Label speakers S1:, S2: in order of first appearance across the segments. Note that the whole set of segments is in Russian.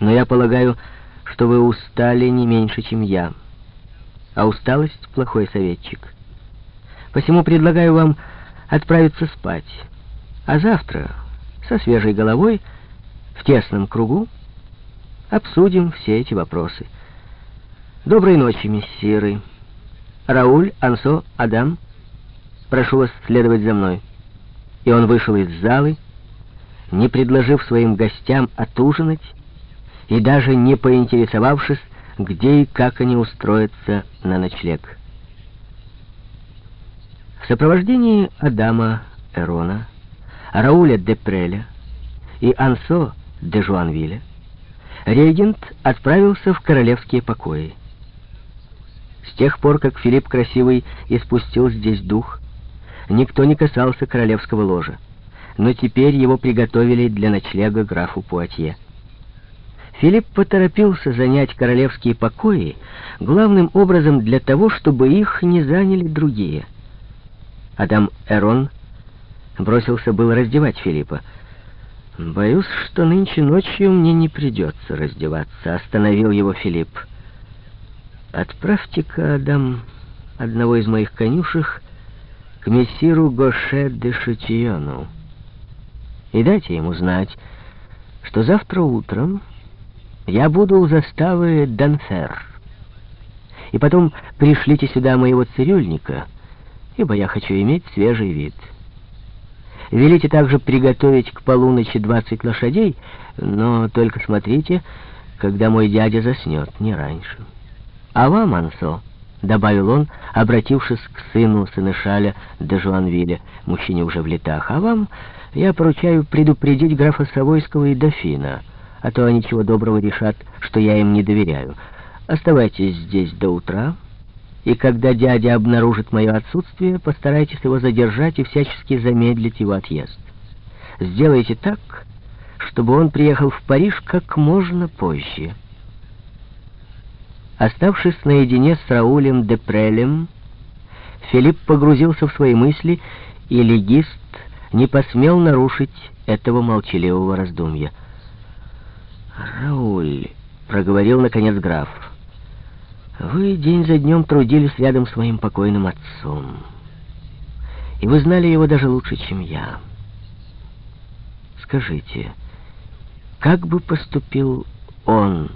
S1: но я полагаю, что вы устали не меньше, чем я. А усталость — плохой советчик. Посему предлагаю вам отправиться спать. А завтра, со свежей головой, в тесном кругу, обсудим все эти вопросы. Доброй ночи, мессиры. Рауль, Ансо, Адам, прошу вас следовать за мной. И он вышел из залы, не предложив своим гостям отужинать и даже не поинтересовавшись, где и как они устроятся на ночлег. В сопровождении Адама Эрона, Рауля де Преля и Ансо де Жуанвиля регент отправился в королевские покои. С тех пор, как Филипп Красивый испустил здесь дух, никто не касался королевского ложа, но теперь его приготовили для ночлега графу Пуатье. Филипп поторопился занять королевские покои главным образом для того, чтобы их не заняли другие. Адам Эрон бросился было раздевать Филиппа. «Боюсь, что нынче ночью мне не придется раздеваться», — остановил его Филипп. «Отправьте-ка, Адам, одного из моих конюшек к мессиру Гоше де Шутиону и дайте ему знать, что завтра утром я буду у заставы Данфер. И потом пришлите сюда моего цирюльника, ибо я хочу иметь свежий вид». Велите также приготовить к полуночи 20 лошадей, но только смотрите, когда мой дядя заснет, не раньше. А вам, Ансо, — добавил он, обратившись к сыну Сенешаля де Жуанвиля, мужчине уже в летах, — а вам я поручаю предупредить графа Савойского и дофина, а то они чего доброго решат, что я им не доверяю. Оставайтесь здесь до утра, — и когда дядя обнаружит мое отсутствие, постарайтесь его задержать и всячески замедлить его отъезд. Сделайте так, чтобы он приехал в Париж как можно позже. Оставшись наедине с Раулем де Прелем, Филипп погрузился в свои мысли, и легист не посмел нарушить этого молчаливого раздумья. «Рауль», — проговорил наконец граф, — вы день за днем трудились рядом с моим покойным отцом. И вы знали его даже лучше, чем я. Скажите, как бы поступил он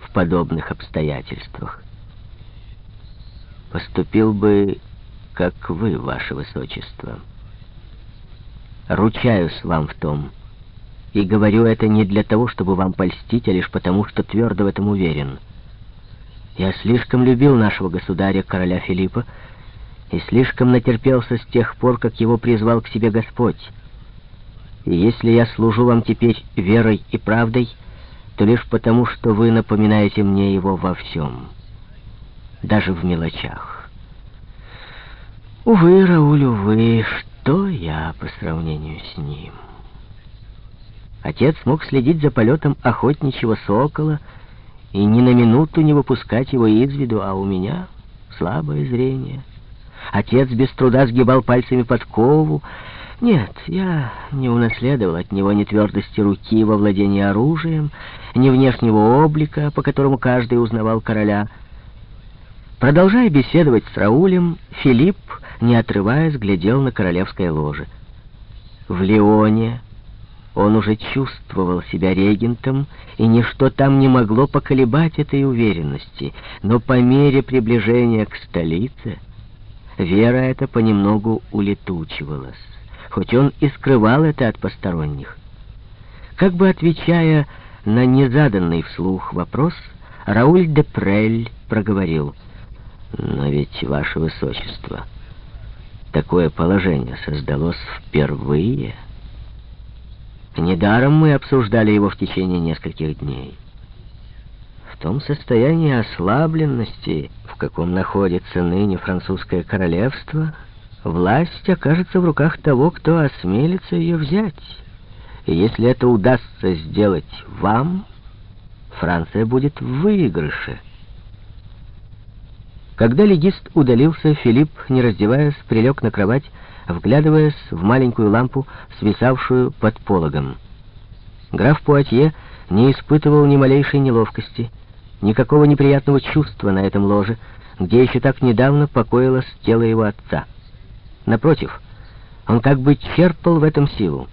S1: в подобных обстоятельствах? Поступил бы, как вы, ваше высочество. Ручаюсь вам в том. И говорю это не для того, чтобы вам польстить, а лишь потому, что твердо в этом уверен — я слишком любил нашего государя, короля Филиппа, и слишком натерпелся с тех пор, как его призвал к себе Господь. И если я служу вам теперь верой и правдой, то лишь потому, что вы напоминаете мне его во всем, даже в мелочах. Увы, Рауль, увы, что я по сравнению с ним? Отец мог следить за полетом охотничьего сокола, и ни на минуту не выпускать его из виду, а у меня слабое зрение. Отец без труда сгибал пальцами подкову. Нет, я не унаследовал от него ни твердости руки во владении оружием, ни внешнего облика, по которому каждый узнавал короля. Продолжая беседовать с Раулем, Филипп, не отрываясь, глядел на королевское ложе. В Лионе он уже чувствовал себя регентом, и ничто там не могло поколебать этой уверенности. Но по мере приближения к столице вера эта понемногу улетучивалась, хоть он и скрывал это от посторонних. Как бы отвечая на незаданный вслух вопрос, Рауль де Прель проговорил, «Но ведь, ваше высочество, такое положение создалось впервые». Недаром мы обсуждали его в течение нескольких дней. В том состоянии ослабленности, в каком находится ныне французское королевство, власть окажется в руках того, кто осмелится ее взять. И если это удастся сделать вам, Франция будет в выигрыше. Когда легист удалился, Филипп, не раздеваясь, прилег на кровать, вглядываясь в маленькую лампу, свисавшую под пологом. Граф Пуатье не испытывал ни малейшей неловкости, никакого неприятного чувства на этом ложе, где еще так недавно покоилось тело его отца. Напротив, он как бы черпал в этом силу.